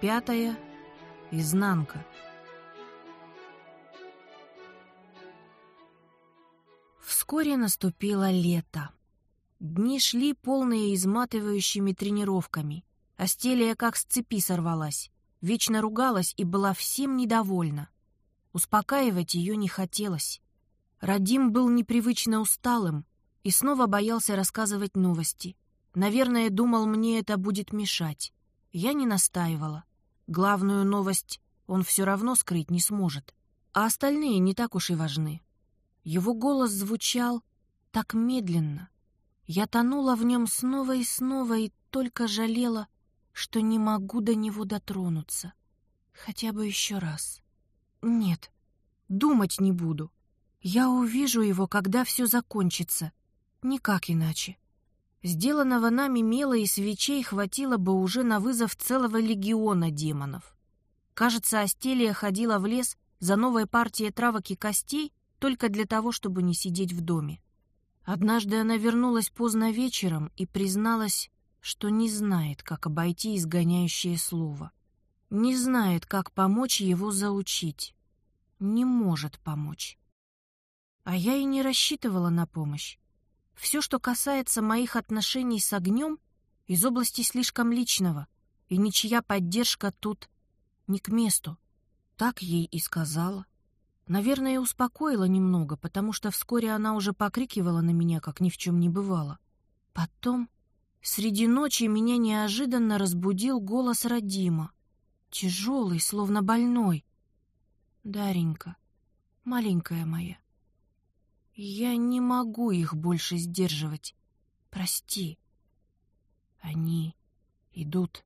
пятая. Изнанка. Вскоре наступило лето. Дни шли полные изматывающими тренировками. Астелия как с цепи сорвалась. Вечно ругалась и была всем недовольна. Успокаивать ее не хотелось. Радим был непривычно усталым и снова боялся рассказывать новости. Наверное, думал, мне это будет мешать. Я не настаивала. Главную новость он все равно скрыть не сможет. А остальные не так уж и важны. Его голос звучал так медленно. Я тонула в нем снова и снова и только жалела, что не могу до него дотронуться. Хотя бы еще раз. Нет, думать не буду. Я увижу его, когда все закончится. Никак иначе. Сделанного нами мела и свечей хватило бы уже на вызов целого легиона демонов. Кажется, Астелия ходила в лес за новой партией травок и костей только для того, чтобы не сидеть в доме. Однажды она вернулась поздно вечером и призналась, что не знает, как обойти изгоняющее слово. Не знает, как помочь его заучить. Не может помочь. А я и не рассчитывала на помощь. Все, что касается моих отношений с огнем, из области слишком личного, и ничья поддержка тут не к месту. Так ей и сказала. Наверное, успокоила немного, потому что вскоре она уже покрикивала на меня, как ни в чем не бывало. Потом, среди ночи, меня неожиданно разбудил голос Радима. Тяжелый, словно больной. «Даренька, маленькая моя, я не могу их больше сдерживать. Прости. Они идут.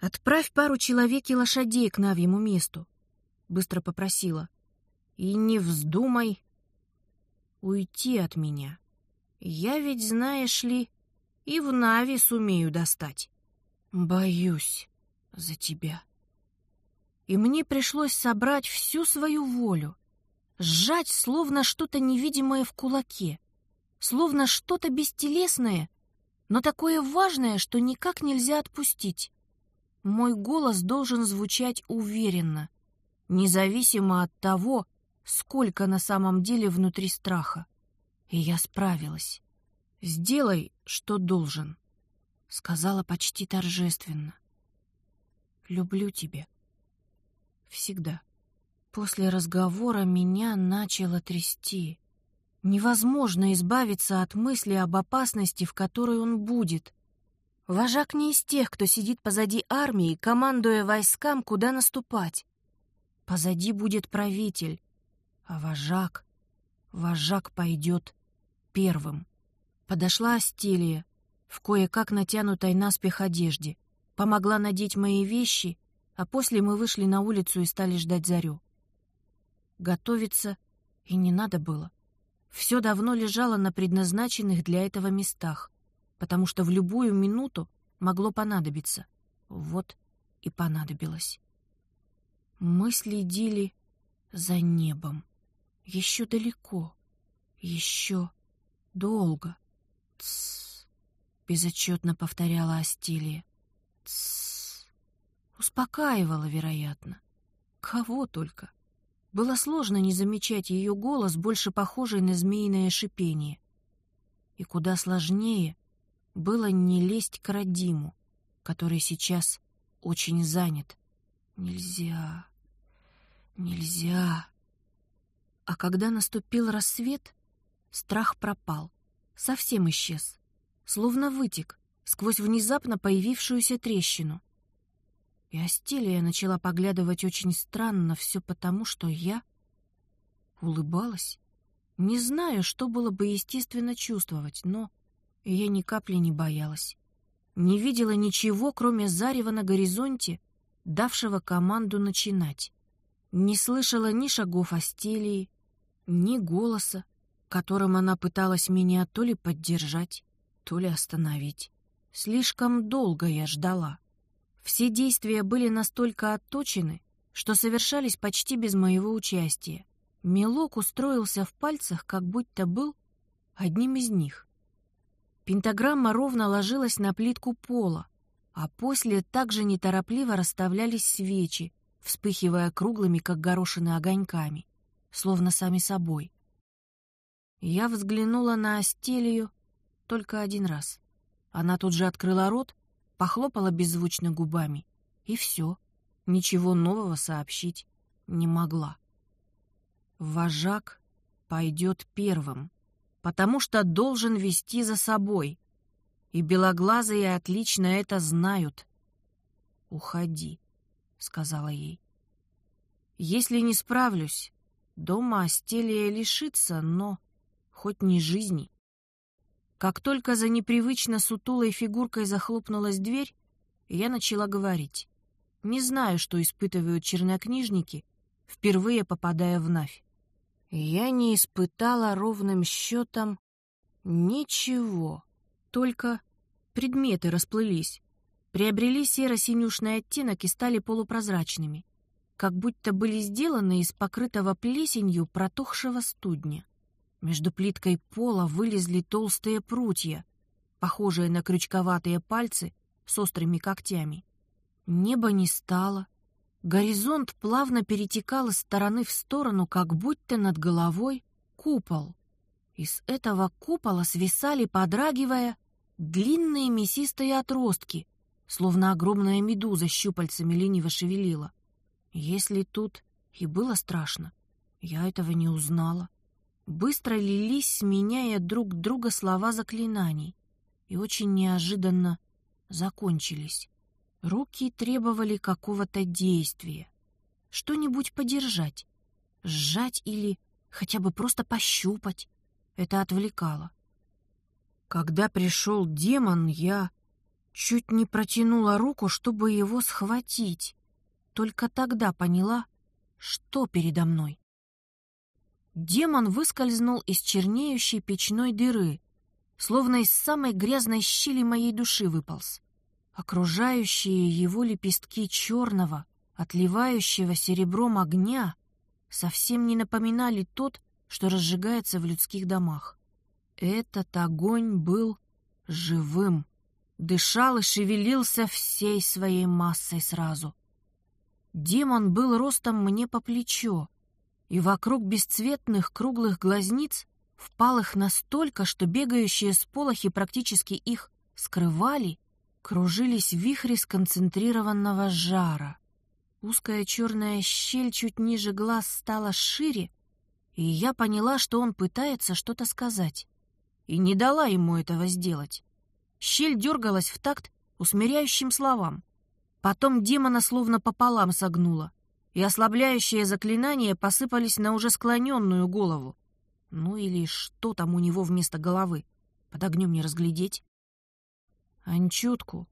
Отправь пару человек и лошадей к Навьему месту, быстро попросила. И не вздумай уйти от меня. Я ведь, знаешь ли, и в Нави сумею достать. Боюсь за тебя. И мне пришлось собрать всю свою волю, сжать словно что-то невидимое в кулаке, словно что-то бестелесное, но такое важное, что никак нельзя отпустить. Мой голос должен звучать уверенно, независимо от того, сколько на самом деле внутри страха. И я справилась. «Сделай, что должен», — сказала почти торжественно. «Люблю тебя. Всегда». После разговора меня начало трясти. Невозможно избавиться от мысли об опасности, в которой он будет. Вожак не из тех, кто сидит позади армии, командуя войскам, куда наступать. Позади будет правитель, а вожак... Вожак пойдет первым. Подошла Астелия в кое-как натянутой наспех одежде, помогла надеть мои вещи, а после мы вышли на улицу и стали ждать зарю. Готовиться и не надо было. Все давно лежало на предназначенных для этого местах, потому что в любую минуту могло понадобиться. Вот и понадобилось. Мы следили за небом. Еще далеко, еще долго. Тссс, безотчетно повторяла Астилия. Тссс. Успокаивала, вероятно. Кого только. Было сложно не замечать ее голос, больше похожий на змеиное шипение. И куда сложнее было не лезть к Радиму, который сейчас очень занят. Нельзя, нельзя. А когда наступил рассвет, страх пропал, совсем исчез, словно вытек сквозь внезапно появившуюся трещину. И Астелия начала поглядывать очень странно, все потому, что я улыбалась. Не знаю, что было бы естественно чувствовать, но я ни капли не боялась. Не видела ничего, кроме зарева на горизонте, давшего команду начинать. Не слышала ни шагов Астелии, ни голоса, которым она пыталась меня то ли поддержать, то ли остановить. Слишком долго я ждала. Все действия были настолько отточены, что совершались почти без моего участия. Мелок устроился в пальцах, как будто был одним из них. Пентаграмма ровно ложилась на плитку пола, а после также неторопливо расставлялись свечи, вспыхивая круглыми, как горошины, огоньками, словно сами собой. Я взглянула на Астелию только один раз. Она тут же открыла рот, похлопала беззвучно губами, и все, ничего нового сообщить не могла. Вожак пойдет первым, потому что должен вести за собой, и белоглазые отлично это знают. «Уходи», — сказала ей. «Если не справлюсь, дома Астелия лишится, но хоть не жизни». Как только за непривычно сутулой фигуркой захлопнулась дверь, я начала говорить. Не знаю, что испытывают чернокнижники, впервые попадая в Навь. Я не испытала ровным счетом ничего, только предметы расплылись, приобрели серо-синюшный оттенок и стали полупрозрачными, как будто были сделаны из покрытого плесенью протухшего студня. Между плиткой пола вылезли толстые прутья, похожие на крючковатые пальцы с острыми когтями. Небо не стало. Горизонт плавно перетекал из стороны в сторону, как будто над головой купол. Из этого купола свисали, подрагивая, длинные мясистые отростки, словно огромная медуза щупальцами лениво шевелила. Если тут и было страшно, я этого не узнала быстро лились, сменяя друг друга слова заклинаний, и очень неожиданно закончились. Руки требовали какого-то действия. Что-нибудь подержать, сжать или хотя бы просто пощупать. Это отвлекало. Когда пришел демон, я чуть не протянула руку, чтобы его схватить. Только тогда поняла, что передо мной. Демон выскользнул из чернеющей печной дыры, словно из самой грязной щели моей души выполз. Окружающие его лепестки черного, отливающего серебром огня, совсем не напоминали тот, что разжигается в людских домах. Этот огонь был живым, дышал и шевелился всей своей массой сразу. Демон был ростом мне по плечо, и вокруг бесцветных круглых глазниц, впалых настолько, что бегающие сполохи практически их скрывали, кружились вихри сконцентрированного жара. Узкая черная щель чуть ниже глаз стала шире, и я поняла, что он пытается что-то сказать. И не дала ему этого сделать. Щель дергалась в такт усмиряющим словам. Потом демона словно пополам согнула и ослабляющие заклинания посыпались на уже склоненную голову. Ну или что там у него вместо головы? Под огнем не разглядеть. Анчутку,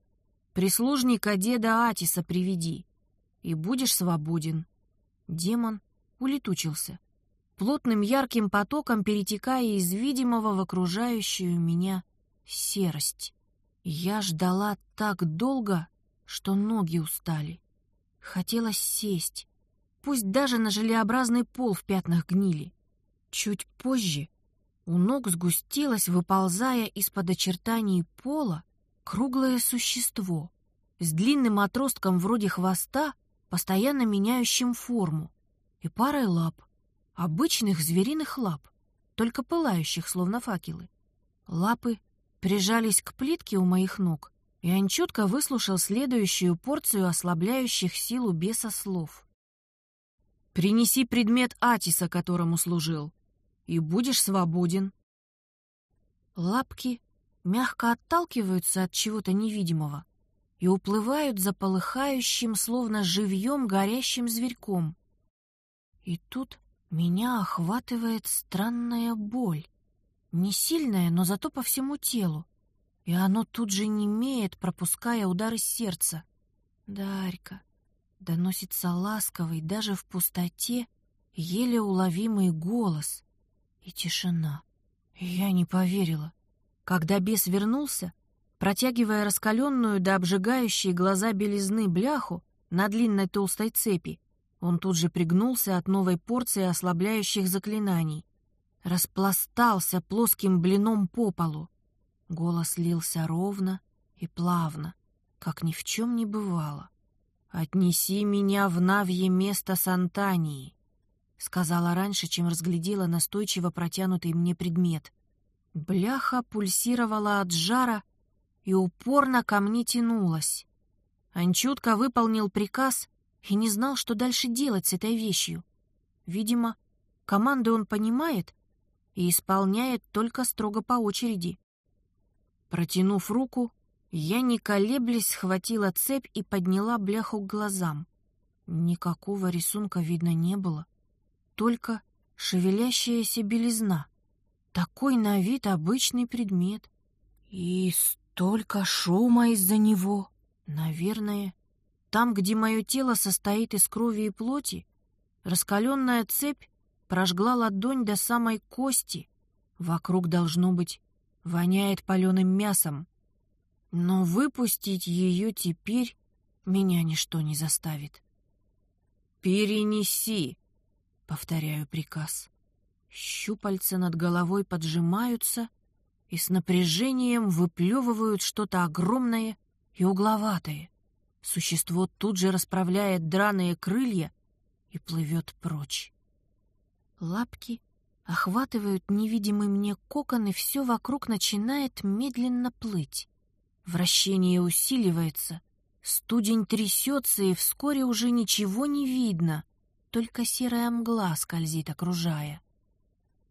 прислужника деда Атиса приведи, и будешь свободен. Демон улетучился, плотным ярким потоком перетекая из видимого в окружающую меня серость. Я ждала так долго, что ноги устали. Хотелось сесть, пусть даже на желеобразный пол в пятнах гнили. Чуть позже у ног сгустилось, выползая из-под очертаний пола, круглое существо с длинным отростком вроде хвоста, постоянно меняющим форму, и парой лап, обычных звериных лап, только пылающих, словно факелы. Лапы прижались к плитке у моих ног, и он четко выслушал следующую порцию ослабляющих силу беса слов. Принеси предмет Атиса, которому служил, и будешь свободен. Лапки мягко отталкиваются от чего-то невидимого и уплывают за полыхающим, словно живьем, горящим зверьком. И тут меня охватывает странная боль. Не сильная, но зато по всему телу. И оно тут же немеет, пропуская удары сердца. «Дарька, доносится ласковый даже в пустоте еле уловимый голос и тишина. Я не поверила. Когда бес вернулся, протягивая раскаленную до обжигающей глаза белизны бляху на длинной толстой цепи, он тут же пригнулся от новой порции ослабляющих заклинаний. Распластался плоским блином по полу. Голос лился ровно и плавно, как ни в чем не бывало. «Отнеси меня в Навье место Сантании», — сказала раньше, чем разглядела настойчиво протянутый мне предмет. Бляха пульсировала от жара и упорно ко мне тянулась. Анчутка выполнил приказ и не знал, что дальше делать с этой вещью. Видимо, команды он понимает и исполняет только строго по очереди. Протянув руку, я, не колеблясь, схватила цепь и подняла бляху к глазам. Никакого рисунка видно не было, только шевелящаяся белизна. Такой на вид обычный предмет. И столько шума из-за него. Наверное, там, где мое тело состоит из крови и плоти, раскаленная цепь прожгла ладонь до самой кости. Вокруг, должно быть, воняет паленым мясом. Но выпустить ее теперь меня ничто не заставит. «Перенеси!» — повторяю приказ. Щупальца над головой поджимаются и с напряжением выплевывают что-то огромное и угловатое. Существо тут же расправляет драные крылья и плывет прочь. Лапки охватывают невидимый мне кокон, и все вокруг начинает медленно плыть. Вращение усиливается, студень трясется, и вскоре уже ничего не видно, только серая мгла скользит, окружая.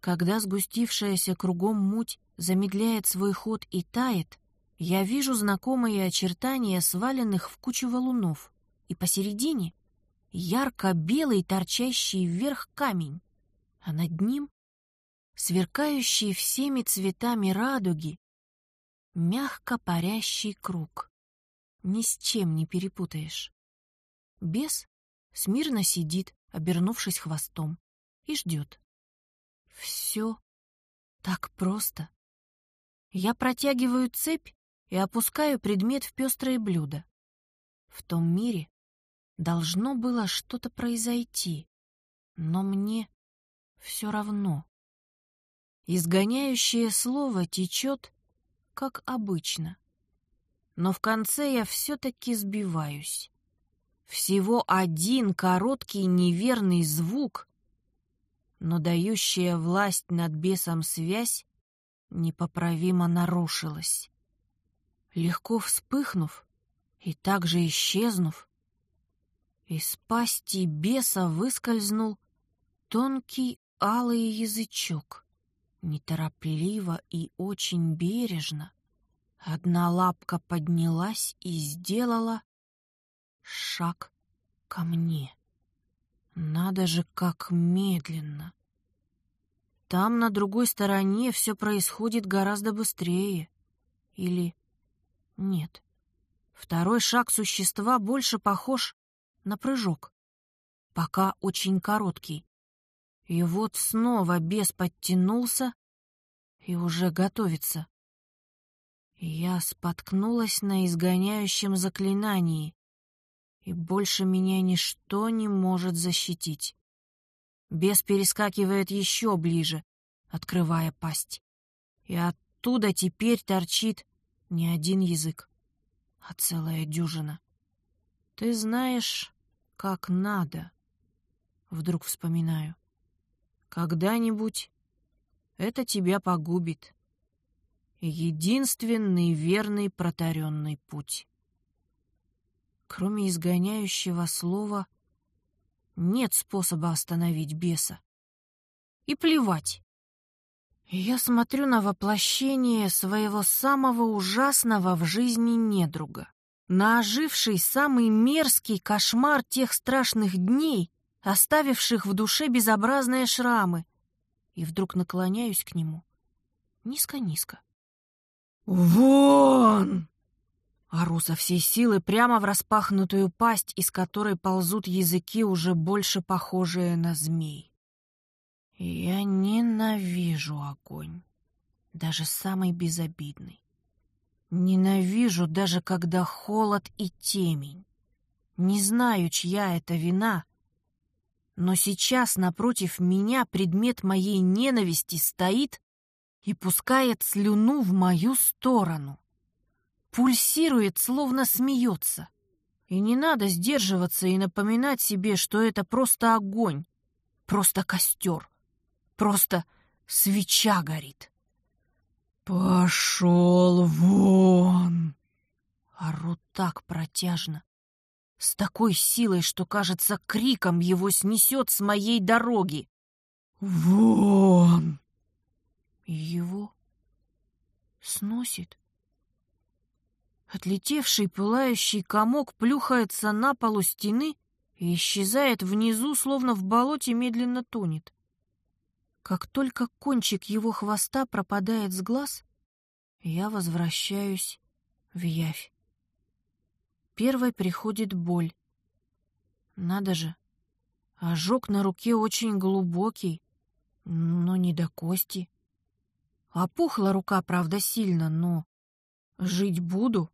Когда сгустившаяся кругом муть замедляет свой ход и тает, я вижу знакомые очертания сваленных в кучу валунов, и посередине ярко-белый торчащий вверх камень, а над ним сверкающий всеми цветами радуги мягко парящий круг. Ни с чем не перепутаешь. Бес смирно сидит, обернувшись хвостом, и ждет. Все так просто. Я протягиваю цепь и опускаю предмет в пестрое блюдо. В том мире должно было что-то произойти, но мне все равно. Изгоняющее слово течет как обычно. Но в конце я все-таки сбиваюсь. Всего один короткий неверный звук, но дающая власть над бесом связь непоправимо нарушилась. Легко вспыхнув и также исчезнув, из пасти беса выскользнул тонкий алый язычок. Неторопливо и очень бережно одна лапка поднялась и сделала шаг ко мне. Надо же, как медленно. Там, на другой стороне, все происходит гораздо быстрее. Или нет. Второй шаг существа больше похож на прыжок. Пока очень короткий. И вот снова бес подтянулся и уже готовится. Я споткнулась на изгоняющем заклинании, и больше меня ничто не может защитить. Бес перескакивает еще ближе, открывая пасть. И оттуда теперь торчит не один язык, а целая дюжина. Ты знаешь, как надо, вдруг вспоминаю. Когда-нибудь это тебя погубит. Единственный верный протаренный путь. Кроме изгоняющего слова, нет способа остановить беса. И плевать. Я смотрю на воплощение своего самого ужасного в жизни недруга, на оживший самый мерзкий кошмар тех страшных дней, оставивших в душе безобразные шрамы, и вдруг наклоняюсь к нему низко-низко. «Вон!» Ору со всей силы прямо в распахнутую пасть, из которой ползут языки, уже больше похожие на змей. Я ненавижу огонь, даже самый безобидный. Ненавижу даже когда холод и темень. Не знаю, чья это вина, но сейчас напротив меня предмет моей ненависти стоит и пускает слюну в мою сторону. пульсирует, словно смеется. И не надо сдерживаться и напоминать себе, что это просто огонь, просто костер, просто свеча горит. «Пошел вон!» Ору так протяжно, с такой силой, что, кажется, криком его снесет с моей дороги. «Вон!» Его сносит. Отлетевший пылающий комок плюхается на полу стены и исчезает внизу, словно в болоте медленно тонет. Как только кончик его хвоста пропадает с глаз, я возвращаюсь в явь. Первой приходит боль. Надо же, ожог на руке очень глубокий, но не до кости. Опухла рука, правда, сильно, но жить буду.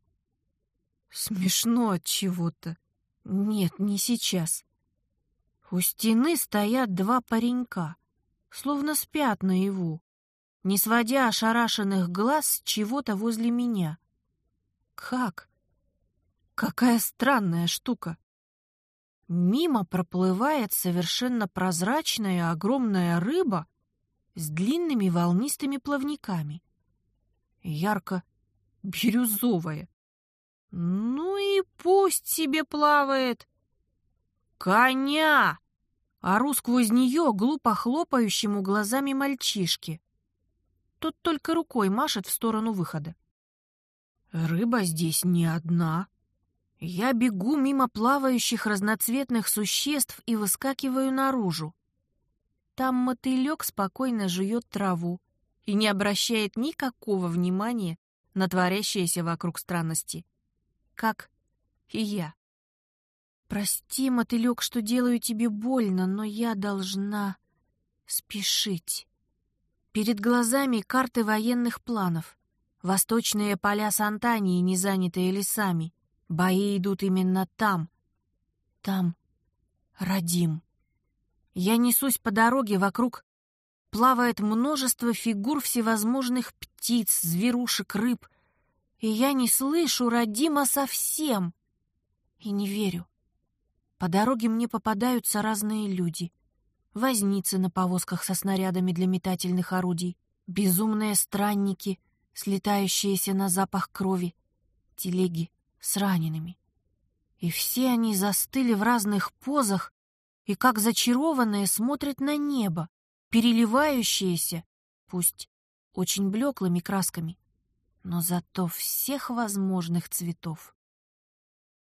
Смешно от чего-то. Нет, не сейчас. У стены стоят два паренька, словно спят наяву, не сводя ошарашенных глаз чего-то возле меня. Как? Какая странная штука. Мимо проплывает совершенно прозрачная огромная рыба с длинными волнистыми плавниками. Ярко-бирюзовая. Ну и пусть себе плавает. Коня! Ору сквозь нее глупо хлопающему глазами мальчишки. Тот только рукой машет в сторону выхода. Рыба здесь не одна. Я бегу мимо плавающих разноцветных существ и выскакиваю наружу. Там мотылек спокойно жует траву и не обращает никакого внимания на творящиеся вокруг странности. Как и я. Прости, мотылек, что делаю тебе больно, но я должна спешить. Перед глазами карты военных планов. Восточные поля Сантании, не занятые лесами. Бои идут именно там. Там Радим. Я несусь по дороге, вокруг плавает множество фигур всевозможных птиц, зверушек, рыб. И я не слышу Радима совсем. И не верю. По дороге мне попадаются разные люди. Возницы на повозках со снарядами для метательных орудий, безумные странники, слетающиеся на запах крови, телеги с ранеными. И все они застыли в разных позах и, как зачарованные, смотрят на небо, переливающееся, пусть очень блеклыми красками, но зато всех возможных цветов.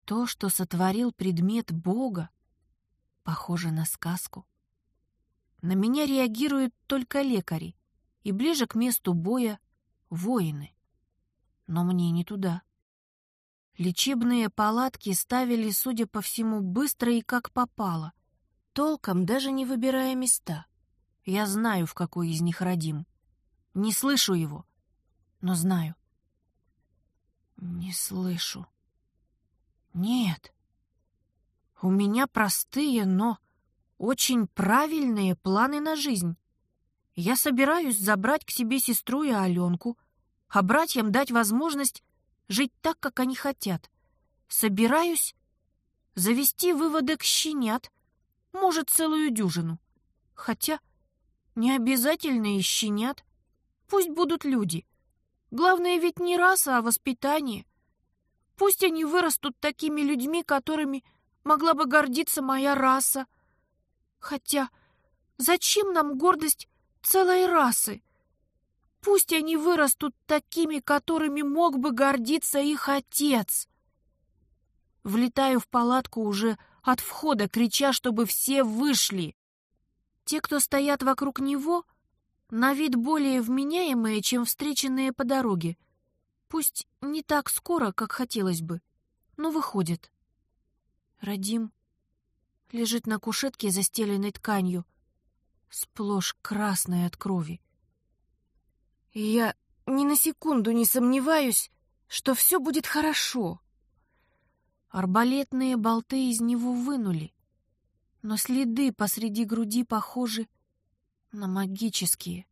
То, что сотворил предмет Бога, похоже на сказку. На меня реагируют только лекари и ближе к месту боя — воины. Но мне не туда. Лечебные палатки ставили, судя по всему, быстро и как попало, толком даже не выбирая места. Я знаю, в какой из них родим. Не слышу его, но знаю. Не слышу. Нет. У меня простые, но очень правильные планы на жизнь. Я собираюсь забрать к себе сестру и Аленку, а братьям дать возможность жить так, как они хотят. Собираюсь завести выводок щенят, может, целую дюжину. Хотя не обязательно и щенят. Пусть будут люди. Главное ведь не раса, а воспитание. Пусть они вырастут такими людьми, которыми могла бы гордиться моя раса. Хотя зачем нам гордость целой расы? Пусть они вырастут такими, которыми мог бы гордиться их отец. Влетаю в палатку уже от входа, крича, чтобы все вышли. Те, кто стоят вокруг него, на вид более вменяемые, чем встреченные по дороге. Пусть не так скоро, как хотелось бы, но выходит. Радим лежит на кушетке, застеленной тканью, сплошь красной от крови. Я ни на секунду не сомневаюсь, что все будет хорошо. Арбалетные болты из него вынули, но следы посреди груди похожи на магические.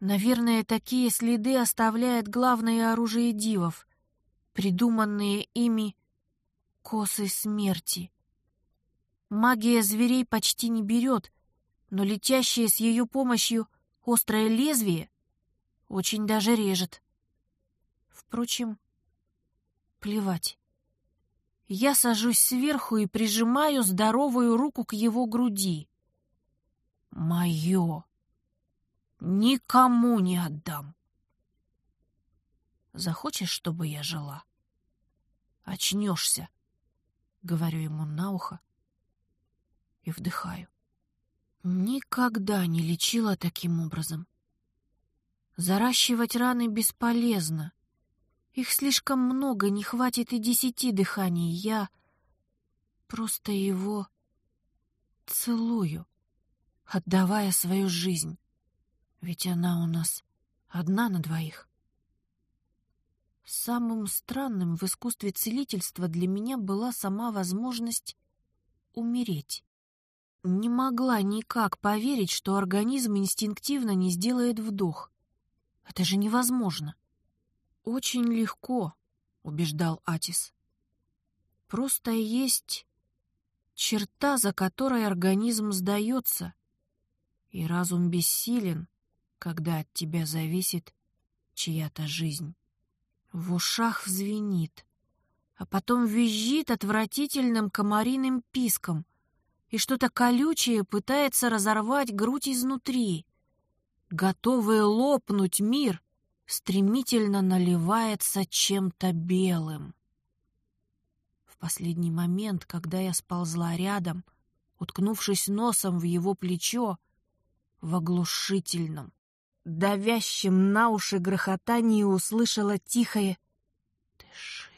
Наверное, такие следы оставляет главное оружие дивов. придуманные ими косы смерти. Магия зверей почти не берет, но летящее с ее помощью острое лезвие очень даже режет. Впрочем, плевать. Я сажусь сверху и прижимаю здоровую руку к его груди. Мое. Никому не отдам. Захочешь, чтобы я жила? Очнешься, говорю ему на ухо и вдыхаю. Никогда не лечила таким образом. Заращивать раны бесполезно. Их слишком много, не хватит и десяти дыханий. Я просто его целую, отдавая свою жизнь. Ведь она у нас одна на двоих. Самым странным в искусстве целительства для меня была сама возможность умереть. Не могла никак поверить, что организм инстинктивно не сделает вдох. Это же невозможно. Очень легко, убеждал Атис. Просто есть черта, за которой организм сдается, и разум бессилен, когда от тебя зависит чья-то жизнь. В ушах взвенит, а потом визжит отвратительным комариным писком, и что-то колючее пытается разорвать грудь изнутри готовый лопнуть мир, стремительно наливается чем-то белым. В последний момент, когда я сползла рядом, уткнувшись носом в его плечо, в оглушительном, давящем на уши грохотании услышала тихое «Дыши».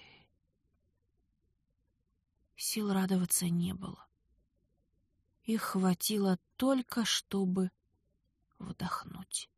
Сил радоваться не было. Их хватило только, чтобы вдохнуть.